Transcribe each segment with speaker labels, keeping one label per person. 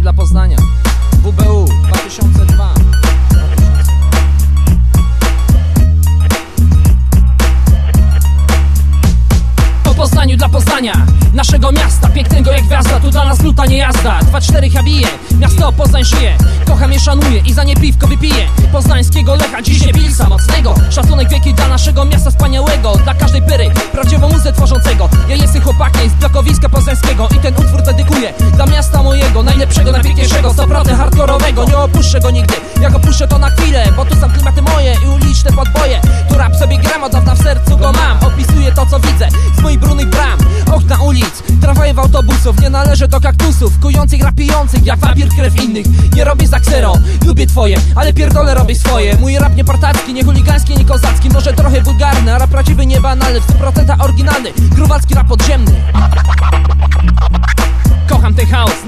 Speaker 1: Dla Poznania. WBU 2002 Naszego miasta, pięknego jak gwiazda Tu dla nas luta nie jazda. 2-4 habije, miasto Poznań żyje. Kocham je, szanuję i za nie piwko wypiję. Poznańskiego Lecha, dziś nie pilsa mocnego. Szacunek wielki dla naszego miasta wspaniałego. Dla każdej pyry, prawdziwą muzę tworzącego. Ja jestem chłopakiem z blokowiska poznańskiego I ten utwór dedykuję dla miasta mojego Najlepszego, najpiękniejszego, 100% hardkorowego. Nie opuszczę go nigdy, jak opuszczę to na chwilę Bo tu są klimaty moje i uliczne podboje. Tu rap sobie gram, od dawna w sercu go mam Opisuję to co widzę z moich brudnych bram należę do kaktusów, kujących, rapijących Jak wampir krew innych, nie robię za ksero Lubię twoje, ale pierdolę robię swoje. Mój rap nie partacki, nie chuligański, nie kozacki. Może trochę wulgarny, a rap prawdziwy nie banalny W 100% oryginalny, gruwacki rap podziemny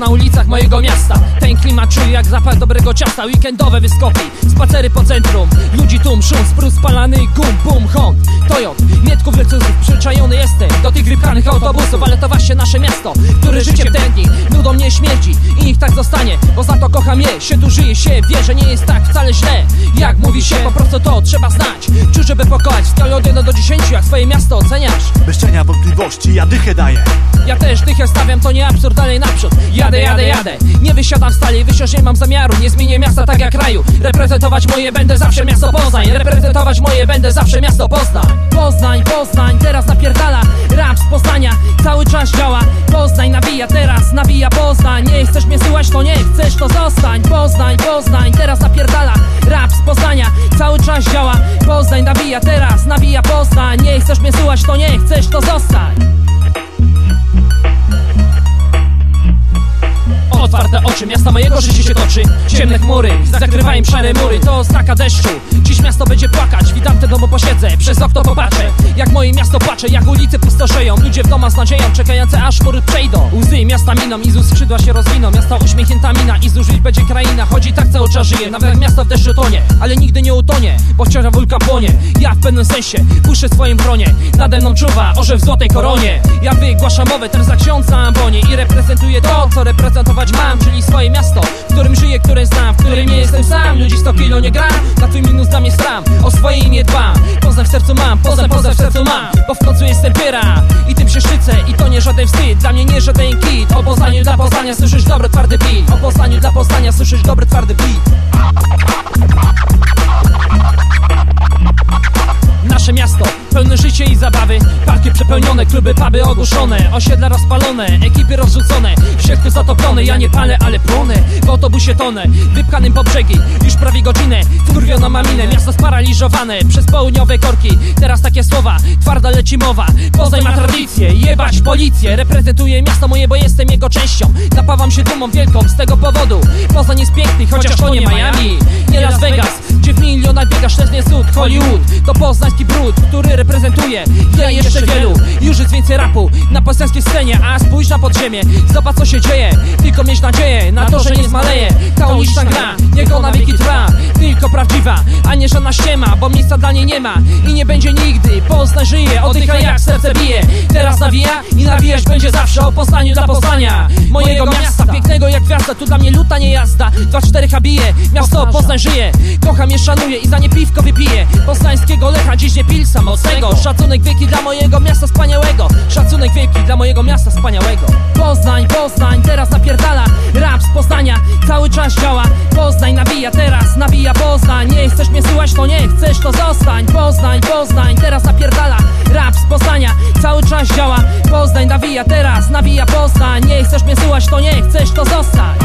Speaker 1: na ulicach mojego miasta. Ten klimat czuję jak zapach dobrego ciasta. Weekendowe wyskoki, spacery po centrum. Ludzi tłum, szum, sprus spalany, gum, bum, hon Toyot, Mietków, Lexusów, przyczajony jestem Do tych grypkanych autobusów, ale to właśnie nasze miasto Które życiem tętni, nudą mnie śmierci I niech tak zostanie, bo za to kocham je Się tu żyje się, wie, że nie jest tak wcale źle. Jak mówi się, po prostu to trzeba znać. Czuć, żeby pokochać, w skali od 1 do 10 Jak swoje miasto oceniasz
Speaker 2: cienia wątpliwości ja dychę daję.
Speaker 1: Ja też dychę stawiam, to nie absurd, dalej naprzód. Jadę, jadę, jadę, nie wysiadam stale Wysiąść nie mam zamiaru, nie zmienię miasta tak jak kraju. Reprezentować moje będę zawsze miasto Poznań. Reprezentować moje będę zawsze miasto Poznań. Poznań, Poznań, teraz napierdala Rap z Poznania, cały czas działa Poznań nabija, teraz nabija Poznań. Nie chcesz mnie słuchać, to nie chcesz, to zostań. Poznań, Poznań, teraz napierdala Rap z Poznania, cały czas działa Poznań nabija, teraz nabija Poznań. Nie chcesz mnie słuchać, to nie chcesz, to zostań. Otwarte oczy, miasta mojego życie się toczy. Ciemne chmury, zakrywają szare mury. To znaka deszczu, dziś miasto będzie płakać. Witam te domu posiedzę, przez okno popatrzę Jak moje miasto płacze, jak ulice pustoszeją Ludzie w domach z nadzieją, czekające aż chmury przejdą. Łzy miasta miną, Izu skrzydła się rozwiną. Miasto uśmiechnięta mina, Izu żyć będzie kraina. Chodzi tak cały czas żyje, nawet miasto w deszczu tonie Ale nigdy nie utonie, bo wciąż wulkan płonie. Ja w pewnym sensie puszczę swoim bronie Nade mną czuwa orzeł w złotej koronie. Ja wygłaszam mowę, ten za ksiądz ambonie I reprezentuję to, co reprezentować mam Czyli swoje miasto, w którym żyję, które znam W którym nie jestem sam, ludzi 100 kilo nie gram Na twój minus dla mnie stram, o swoje imię dbam Poznań w sercu mam, Poznań, Poznań w sercu mam Bo w końcu jestem pyra. I tym się szczycę I to nie żaden wstyd, dla mnie nie żaden kit. O Poznaniu dla Poznania słyszysz dobry twardy beat. O Poznaniu dla Poznania słyszysz dobry twardy beat pełne życie i zabawy. Parki przepełnione, kluby, puby ogłuszone. Osiedla rozpalone, ekipy rozrzucone. W środku zatopione, ja nie palę, ale płonę W autobusie tonę, wypchanym po brzegi Już prawie godzinę, wkurwiono maminę Miasto sparaliżowane przez południowe korki. Teraz takie słowa, twarda leci mowa. Poznań ma tradycję, jebać policję. Reprezentuję miasto moje, bo jestem jego częścią. Napawam się dumą wielką z tego powodu. Poznań jest piękny, chociaż to nie Miami. Nie Las Vegas, w milionach biegasz, też nie cud Hollywood, to poznański brud, który reprezentuje Ja jeszcze wielu, już jest więcej rapu Na poznańskiej scenie, a spójrz na podziemie. Zobacz co się dzieje, tylko mieć nadzieję Na to, że nie zmaleje, ta uliczna gra Niech ona wieki trwa, tylko prawdziwa A nie żadna ściema, bo miejsca dla niej nie ma. I nie będzie nigdy, Poznań żyje Oddycha jak serce bije, teraz nawija I nawijać będzie zawsze o Poznaniu dla Poznania. Mojego gwiazda Tu dla mnie luta nie jazda. 2-4 habije, miasto Poznań żyje. Kocham je, szanuję i za nie piwko wypiję. Poznańskiego Lecha, dziś nie pilsa mocnego. Szacunek wielki dla mojego miasta wspaniałego. Szacunek wielki dla mojego miasta wspaniałego. Poznań, Poznań, teraz napierdala Rap z Poznania, cały czas działa. Poznań nabija, teraz nabija Poznań. Nie chcesz mnie słuchać, to nie chcesz, to zostań. Poznań, Poznań, teraz napierdala Rap z Poznania, cały czas Poznań nawija teraz, nawija Poznań Nie chcesz mnie słuchać, to nie chcesz, to zostań.